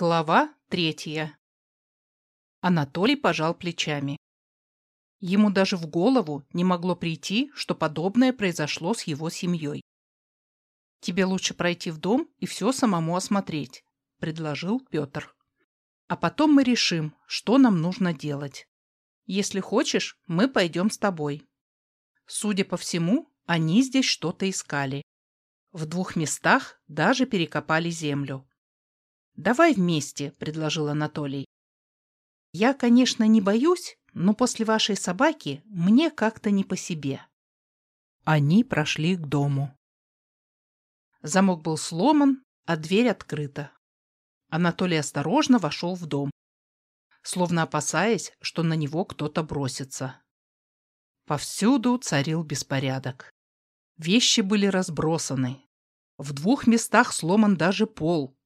Глава третья. Анатолий пожал плечами. Ему даже в голову не могло прийти, что подобное произошло с его семьей. «Тебе лучше пройти в дом и все самому осмотреть», — предложил Петр. «А потом мы решим, что нам нужно делать. Если хочешь, мы пойдем с тобой». Судя по всему, они здесь что-то искали. В двух местах даже перекопали землю. «Давай вместе», — предложил Анатолий. «Я, конечно, не боюсь, но после вашей собаки мне как-то не по себе». Они прошли к дому. Замок был сломан, а дверь открыта. Анатолий осторожно вошел в дом, словно опасаясь, что на него кто-то бросится. Повсюду царил беспорядок. Вещи были разбросаны. В двух местах сломан даже пол,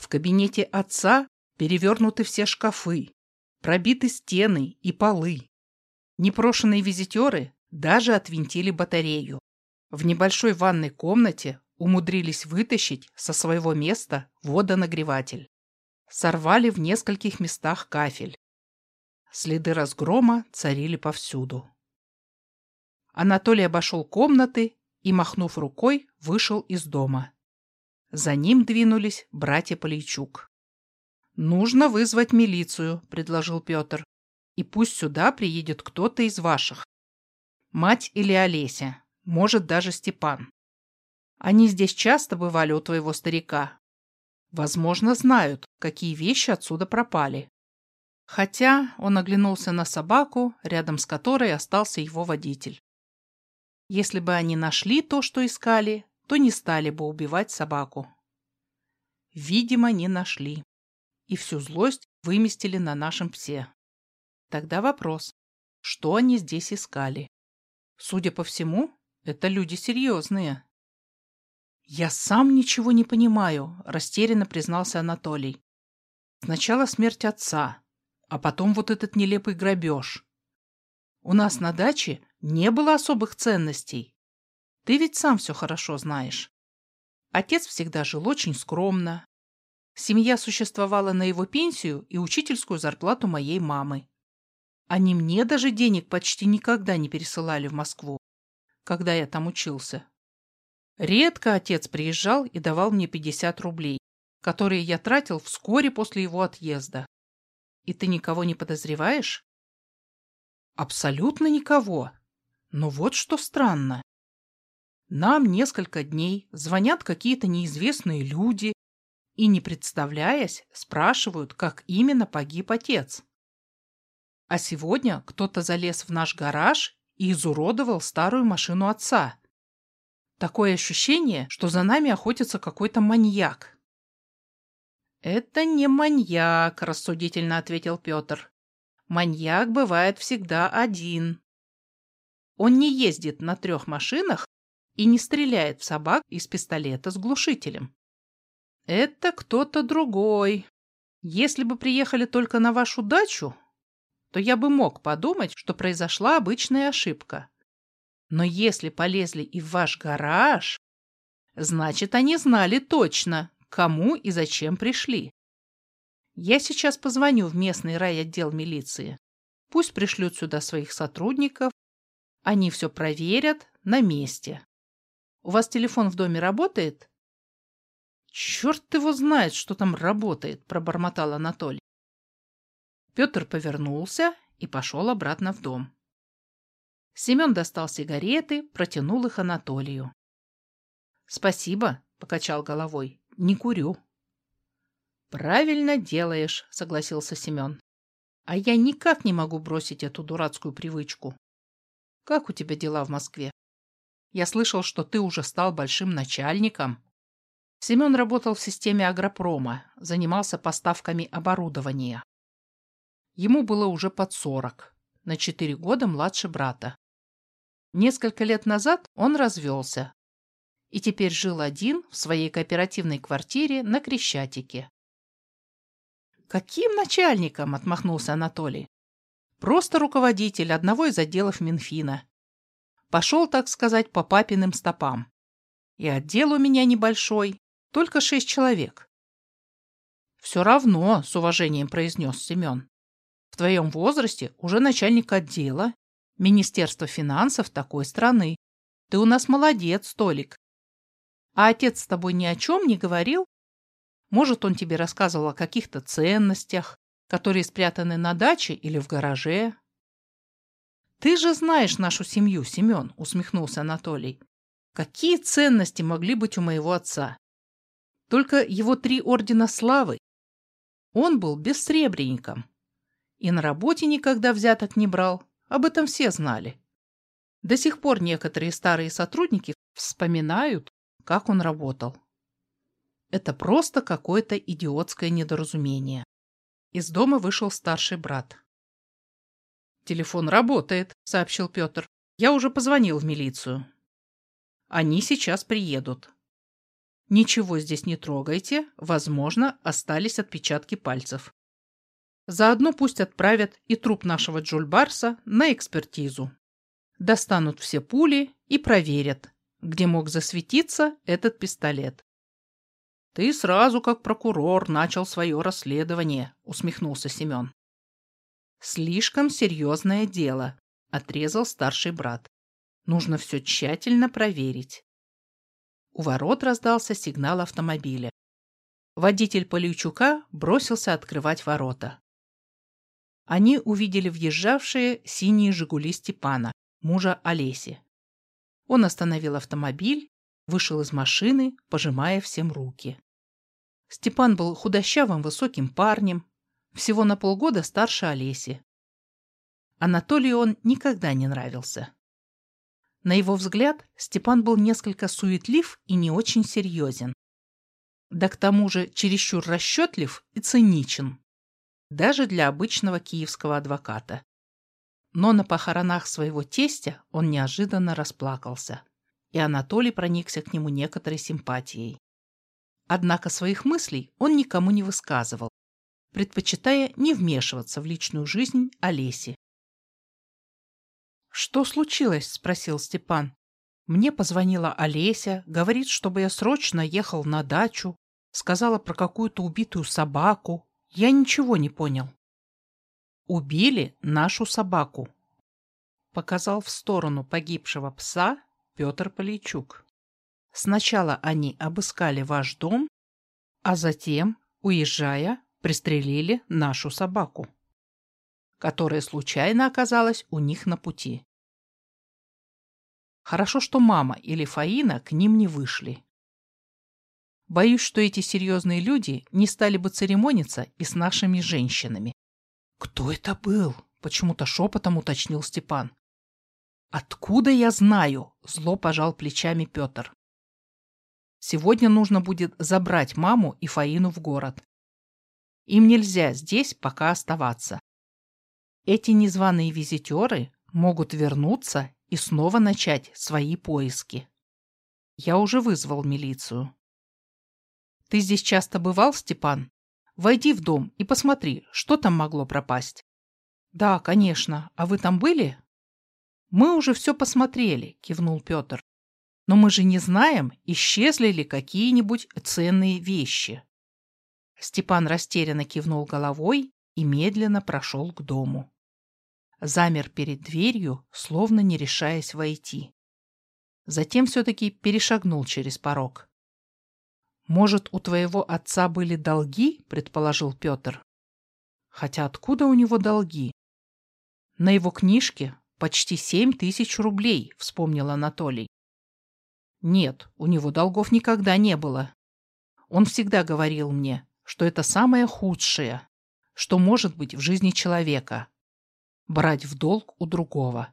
в кабинете отца перевернуты все шкафы, пробиты стены и полы. Непрошенные визитеры даже отвинтили батарею. В небольшой ванной комнате умудрились вытащить со своего места водонагреватель. Сорвали в нескольких местах кафель. Следы разгрома царили повсюду. Анатолий обошел комнаты и, махнув рукой, вышел из дома. За ним двинулись братья Полейчук. «Нужно вызвать милицию», — предложил Петр. «И пусть сюда приедет кто-то из ваших. Мать или Олеся, может, даже Степан. Они здесь часто бывали у твоего старика. Возможно, знают, какие вещи отсюда пропали». Хотя он оглянулся на собаку, рядом с которой остался его водитель. Если бы они нашли то, что искали, то не стали бы убивать собаку. Видимо, не нашли. И всю злость выместили на нашем псе. Тогда вопрос, что они здесь искали? Судя по всему, это люди серьезные. «Я сам ничего не понимаю», – растерянно признался Анатолий. «Сначала смерть отца, а потом вот этот нелепый грабеж. У нас на даче не было особых ценностей, ты ведь сам все хорошо знаешь. Отец всегда жил очень скромно. Семья существовала на его пенсию и учительскую зарплату моей мамы. Они мне даже денег почти никогда не пересылали в Москву, когда я там учился. Редко отец приезжал и давал мне 50 рублей, которые я тратил вскоре после его отъезда. И ты никого не подозреваешь? Абсолютно никого. Но вот что странно. Нам несколько дней звонят какие-то неизвестные люди и, не представляясь, спрашивают, как именно погиб отец. А сегодня кто-то залез в наш гараж и изуродовал старую машину отца. Такое ощущение, что за нами охотится какой-то маньяк. «Это не маньяк», – рассудительно ответил Петр. «Маньяк бывает всегда один. Он не ездит на трех машинах и не стреляет в собак из пистолета с глушителем. Это кто-то другой. Если бы приехали только на вашу дачу, то я бы мог подумать, что произошла обычная ошибка. Но если полезли и в ваш гараж, значит, они знали точно, кому и зачем пришли. Я сейчас позвоню в местный райотдел милиции. Пусть пришлют сюда своих сотрудников. Они все проверят на месте. У вас телефон в доме работает? Черт его знает, что там работает, пробормотал Анатолий. Петр повернулся и пошел обратно в дом. Семен достал сигареты, протянул их Анатолию. «Спасибо», — покачал головой, — «не курю». «Правильно делаешь», — согласился Семен. «А я никак не могу бросить эту дурацкую привычку. Как у тебя дела в Москве?» Я слышал, что ты уже стал большим начальником. Семен работал в системе агропрома, занимался поставками оборудования. Ему было уже под сорок, на четыре года младше брата. Несколько лет назад он развелся и теперь жил один в своей кооперативной квартире на Крещатике. «Каким начальником?» – отмахнулся Анатолий. «Просто руководитель одного из отделов Минфина. Пошел, так сказать, по папиным стопам. И отдел у меня небольшой, только шесть человек. Все равно, с уважением произнес Семен. В твоем возрасте уже начальник отдела Министерства финансов такой страны. Ты у нас молодец, Толик. А отец с тобой ни о чем не говорил? Может, он тебе рассказывал о каких-то ценностях, которые спрятаны на даче или в гараже? Ты же знаешь нашу семью, Семен, усмехнулся Анатолий. Какие ценности могли быть у моего отца? Только его три ордена славы. Он был бессребренником. И на работе никогда взяток не брал. Об этом все знали. До сих пор некоторые старые сотрудники вспоминают, как он работал. Это просто какое-то идиотское недоразумение. Из дома вышел старший брат. «Телефон работает», — сообщил Петр. «Я уже позвонил в милицию. Они сейчас приедут. Ничего здесь не трогайте, возможно, остались отпечатки пальцев. Заодно пусть отправят и труп нашего Джульбарса на экспертизу. Достанут все пули и проверят, где мог засветиться этот пистолет. «Ты сразу, как прокурор, начал свое расследование», — усмехнулся Семен. «Слишком серьезное дело», — отрезал старший брат. «Нужно все тщательно проверить». У ворот раздался сигнал автомобиля. Водитель Поличука бросился открывать ворота. Они увидели въезжавшие синие «Жигули» Степана, мужа Олеси. Он остановил автомобиль вышел из машины, пожимая всем руки. Степан был худощавым высоким парнем, всего на полгода старше Олеси. Анатолию он никогда не нравился. На его взгляд, Степан был несколько суетлив и не очень серьезен. Да к тому же чересчур расчетлив и циничен. Даже для обычного киевского адвоката. Но на похоронах своего тестя он неожиданно расплакался и Анатолий проникся к нему некоторой симпатией. Однако своих мыслей он никому не высказывал, предпочитая не вмешиваться в личную жизнь Олеси. «Что случилось?» – спросил Степан. «Мне позвонила Олеся, говорит, чтобы я срочно ехал на дачу, сказала про какую-то убитую собаку. Я ничего не понял». «Убили нашу собаку», – показал в сторону погибшего пса Петр Полейчук. Сначала они обыскали ваш дом, а затем, уезжая, пристрелили нашу собаку, которая случайно оказалась у них на пути. Хорошо, что мама или Фаина к ним не вышли. Боюсь, что эти серьезные люди не стали бы церемониться и с нашими женщинами. «Кто это был?» — почему-то шепотом уточнил Степан. «Откуда я знаю?» – зло пожал плечами Петр. «Сегодня нужно будет забрать маму и Фаину в город. Им нельзя здесь пока оставаться. Эти незваные визитеры могут вернуться и снова начать свои поиски. Я уже вызвал милицию. Ты здесь часто бывал, Степан? Войди в дом и посмотри, что там могло пропасть. Да, конечно. А вы там были? «Мы уже все посмотрели», — кивнул Петр. «Но мы же не знаем, исчезли ли какие-нибудь ценные вещи». Степан растерянно кивнул головой и медленно прошел к дому. Замер перед дверью, словно не решаясь войти. Затем все-таки перешагнул через порог. «Может, у твоего отца были долги?» — предположил Петр. «Хотя откуда у него долги?» На его книжке Почти семь тысяч рублей, вспомнил Анатолий. Нет, у него долгов никогда не было. Он всегда говорил мне, что это самое худшее, что может быть в жизни человека – брать в долг у другого.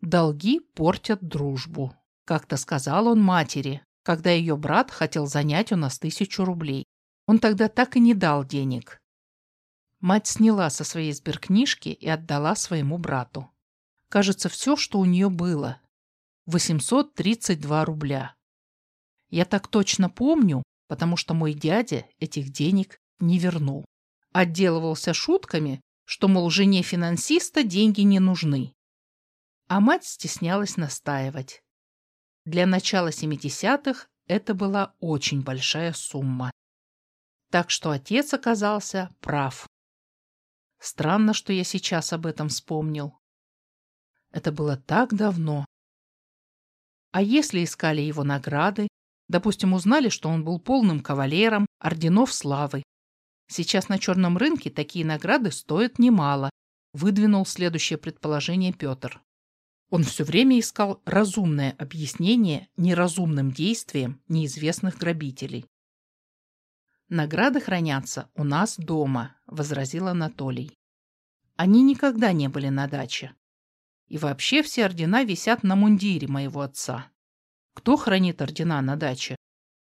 Долги портят дружбу, как-то сказал он матери, когда ее брат хотел занять у нас тысячу рублей. Он тогда так и не дал денег. Мать сняла со своей сберкнижки и отдала своему брату кажется, все, что у нее было. 832 рубля. Я так точно помню, потому что мой дядя этих денег не вернул. Отделывался шутками, что, мол, жене финансиста деньги не нужны. А мать стеснялась настаивать. Для начала 70-х это была очень большая сумма. Так что отец оказался прав. Странно, что я сейчас об этом вспомнил. Это было так давно. А если искали его награды, допустим, узнали, что он был полным кавалером орденов славы. Сейчас на черном рынке такие награды стоят немало, выдвинул следующее предположение Петр. Он все время искал разумное объяснение неразумным действиям неизвестных грабителей. «Награды хранятся у нас дома», — возразил Анатолий. «Они никогда не были на даче. И вообще все ордена висят на мундире моего отца. Кто хранит ордена на даче?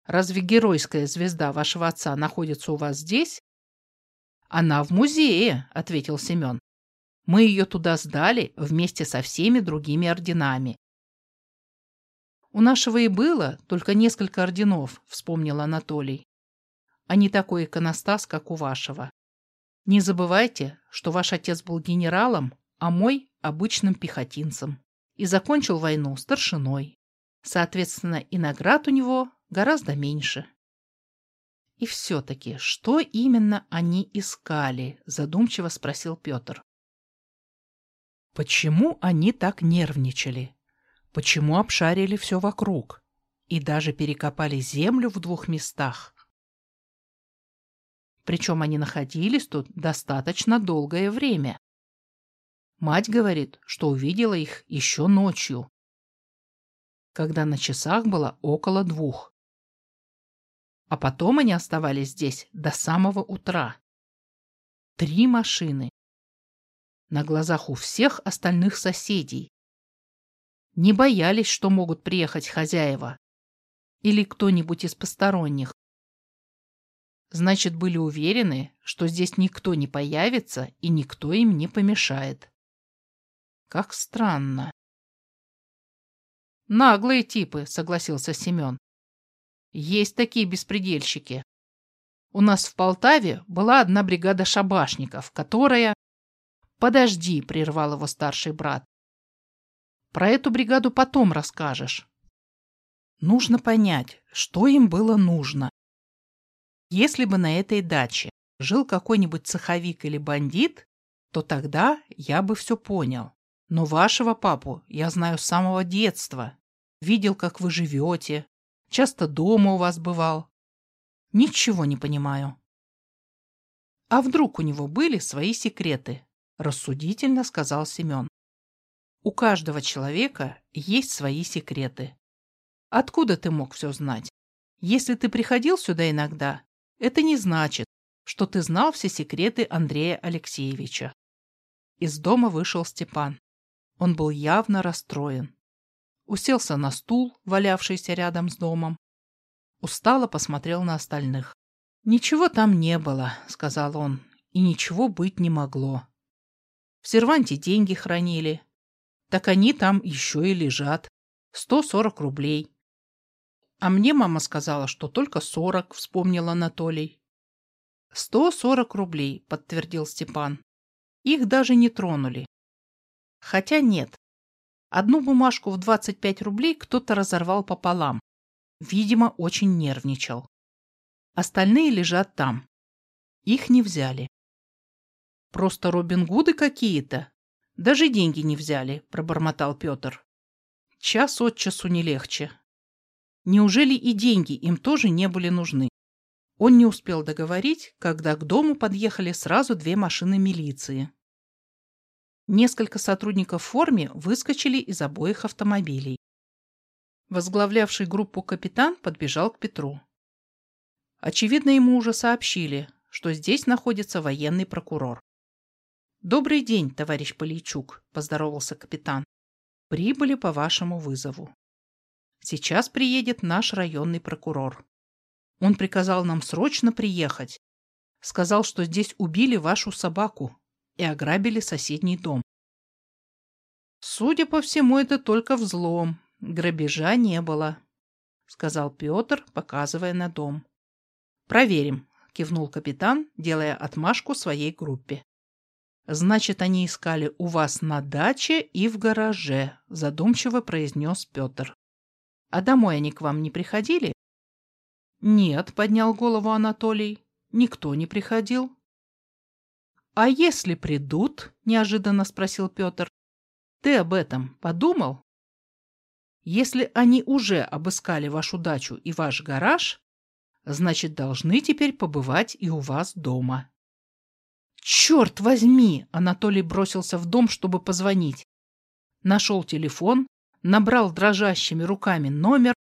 Разве геройская звезда вашего отца находится у вас здесь? Она в музее, ответил Семен. Мы ее туда сдали вместе со всеми другими орденами. У нашего и было только несколько орденов, вспомнил Анатолий. А не такой иконостас, как у вашего. Не забывайте, что ваш отец был генералом, а мой обычным пехотинцем и закончил войну старшиной. Соответственно, и наград у него гораздо меньше. И все-таки, что именно они искали? Задумчиво спросил Петр. Почему они так нервничали? Почему обшарили все вокруг? И даже перекопали землю в двух местах? Причем они находились тут достаточно долгое время. Мать говорит, что увидела их еще ночью, когда на часах было около двух. А потом они оставались здесь до самого утра. Три машины. На глазах у всех остальных соседей. Не боялись, что могут приехать хозяева или кто-нибудь из посторонних. Значит, были уверены, что здесь никто не появится и никто им не помешает. Как странно. Наглые типы, согласился Семен. Есть такие беспредельщики. У нас в Полтаве была одна бригада шабашников, которая... Подожди, прервал его старший брат. Про эту бригаду потом расскажешь. Нужно понять, что им было нужно. Если бы на этой даче жил какой-нибудь цеховик или бандит, то тогда я бы все понял. Но вашего папу я знаю с самого детства. Видел, как вы живете. Часто дома у вас бывал. Ничего не понимаю. А вдруг у него были свои секреты? Рассудительно сказал Семен. У каждого человека есть свои секреты. Откуда ты мог все знать? Если ты приходил сюда иногда, это не значит, что ты знал все секреты Андрея Алексеевича. Из дома вышел Степан. Он был явно расстроен. Уселся на стул, валявшийся рядом с домом. Устало посмотрел на остальных. «Ничего там не было», — сказал он, — «и ничего быть не могло. В серванте деньги хранили. Так они там еще и лежат. Сто сорок рублей. А мне мама сказала, что только сорок, вспомнил Анатолий. Сто сорок рублей, подтвердил Степан. Их даже не тронули. Хотя нет. Одну бумажку в 25 рублей кто-то разорвал пополам. Видимо, очень нервничал. Остальные лежат там. Их не взяли. Просто Робин Гуды какие-то. Даже деньги не взяли, пробормотал Петр. Час от часу не легче. Неужели и деньги им тоже не были нужны? Он не успел договорить, когда к дому подъехали сразу две машины милиции. Несколько сотрудников в форме выскочили из обоих автомобилей. Возглавлявший группу капитан подбежал к Петру. Очевидно, ему уже сообщили, что здесь находится военный прокурор. «Добрый день, товарищ Полейчук», – поздоровался капитан. «Прибыли по вашему вызову. Сейчас приедет наш районный прокурор. Он приказал нам срочно приехать. Сказал, что здесь убили вашу собаку, и ограбили соседний дом. Судя по всему, это только взлом. Грабежа не было, сказал Петр, показывая на дом. Проверим, кивнул капитан, делая отмашку своей группе. Значит, они искали у вас на даче и в гараже, задумчиво произнес Петр. А домой они к вам не приходили? Нет, поднял голову Анатолий. никто не приходил. «А если придут?» – неожиданно спросил Петр. «Ты об этом подумал?» «Если они уже обыскали вашу дачу и ваш гараж, значит, должны теперь побывать и у вас дома». «Черт возьми!» – Анатолий бросился в дом, чтобы позвонить. Нашел телефон, набрал дрожащими руками номер.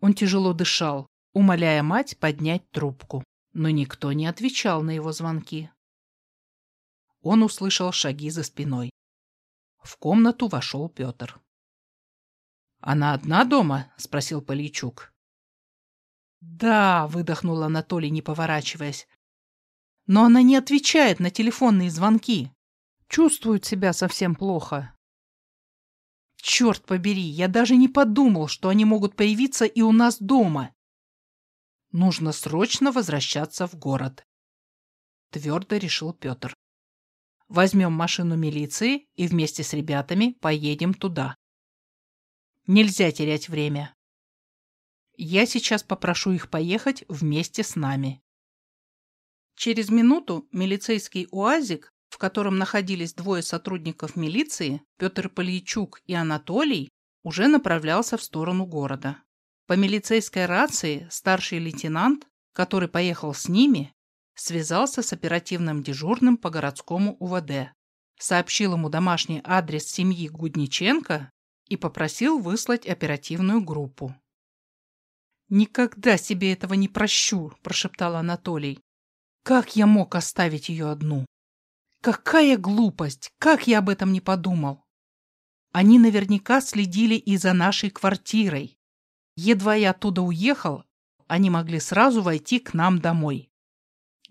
Он тяжело дышал, умоляя мать поднять трубку, но никто не отвечал на его звонки. Он услышал шаги за спиной. В комнату вошел Петр. «Она одна дома?» — спросил Поличук. «Да», — выдохнул Анатолий, не поворачиваясь. «Но она не отвечает на телефонные звонки. Чувствует себя совсем плохо». «Черт побери, я даже не подумал, что они могут появиться и у нас дома. Нужно срочно возвращаться в город», — твердо решил Петр. Возьмем машину милиции и вместе с ребятами поедем туда. Нельзя терять время. Я сейчас попрошу их поехать вместе с нами. Через минуту милицейский УАЗик, в котором находились двое сотрудников милиции, Петр Поличук и Анатолий, уже направлялся в сторону города. По милицейской рации старший лейтенант, который поехал с ними, связался с оперативным дежурным по городскому УВД, сообщил ему домашний адрес семьи Гудниченко и попросил выслать оперативную группу. «Никогда себе этого не прощу», – прошептал Анатолий. «Как я мог оставить ее одну? Какая глупость! Как я об этом не подумал! Они наверняка следили и за нашей квартирой. Едва я оттуда уехал, они могли сразу войти к нам домой.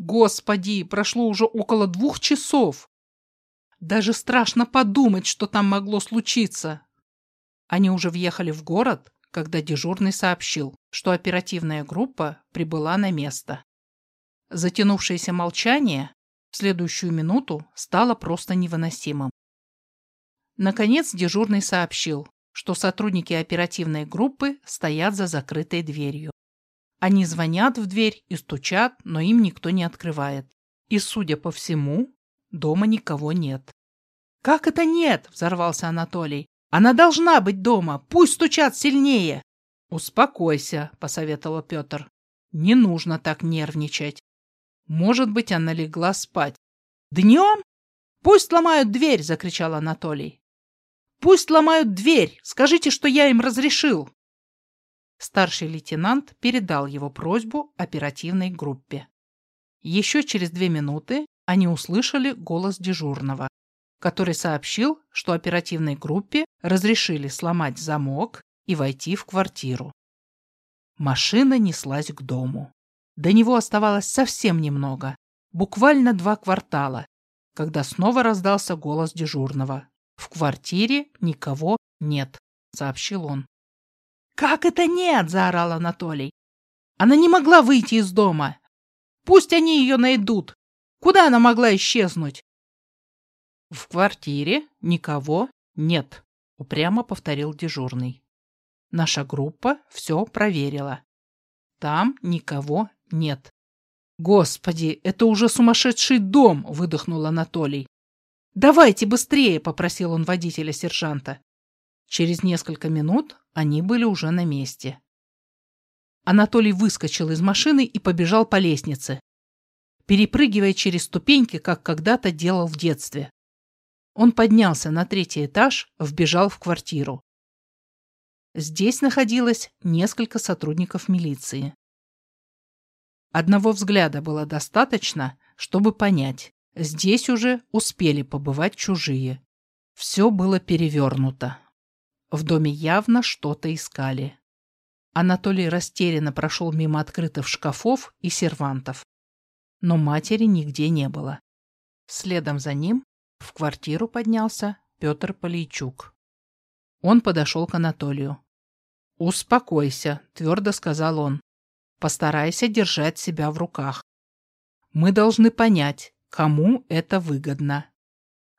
Господи, прошло уже около двух часов. Даже страшно подумать, что там могло случиться. Они уже въехали в город, когда дежурный сообщил, что оперативная группа прибыла на место. Затянувшееся молчание в следующую минуту стало просто невыносимым. Наконец дежурный сообщил, что сотрудники оперативной группы стоят за закрытой дверью. Они звонят в дверь и стучат, но им никто не открывает. И, судя по всему, дома никого нет. «Как это нет?» – взорвался Анатолий. «Она должна быть дома! Пусть стучат сильнее!» «Успокойся», – посоветовал Петр. «Не нужно так нервничать. Может быть, она легла спать». «Днем? Пусть ломают дверь!» – закричал Анатолий. «Пусть ломают дверь! Скажите, что я им разрешил!» Старший лейтенант передал его просьбу оперативной группе. Еще через две минуты они услышали голос дежурного, который сообщил, что оперативной группе разрешили сломать замок и войти в квартиру. Машина неслась к дому. До него оставалось совсем немного, буквально два квартала, когда снова раздался голос дежурного. «В квартире никого нет», — сообщил он. «Как это нет?» – заорал Анатолий. «Она не могла выйти из дома. Пусть они ее найдут. Куда она могла исчезнуть?» «В квартире никого нет», – упрямо повторил дежурный. «Наша группа все проверила. Там никого нет». «Господи, это уже сумасшедший дом!» – выдохнул Анатолий. «Давайте быстрее!» – попросил он водителя-сержанта. Через несколько минут они были уже на месте. Анатолий выскочил из машины и побежал по лестнице, перепрыгивая через ступеньки, как когда-то делал в детстве. Он поднялся на третий этаж, вбежал в квартиру. Здесь находилось несколько сотрудников милиции. Одного взгляда было достаточно, чтобы понять, здесь уже успели побывать чужие. Все было перевернуто. В доме явно что-то искали. Анатолий растерянно прошел мимо открытых шкафов и сервантов. Но матери нигде не было. Следом за ним в квартиру поднялся Петр Полейчук. Он подошел к Анатолию. «Успокойся», — твердо сказал он. «Постарайся держать себя в руках. Мы должны понять, кому это выгодно.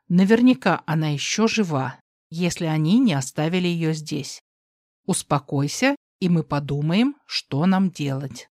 Наверняка она еще жива, если они не оставили ее здесь. Успокойся, и мы подумаем, что нам делать.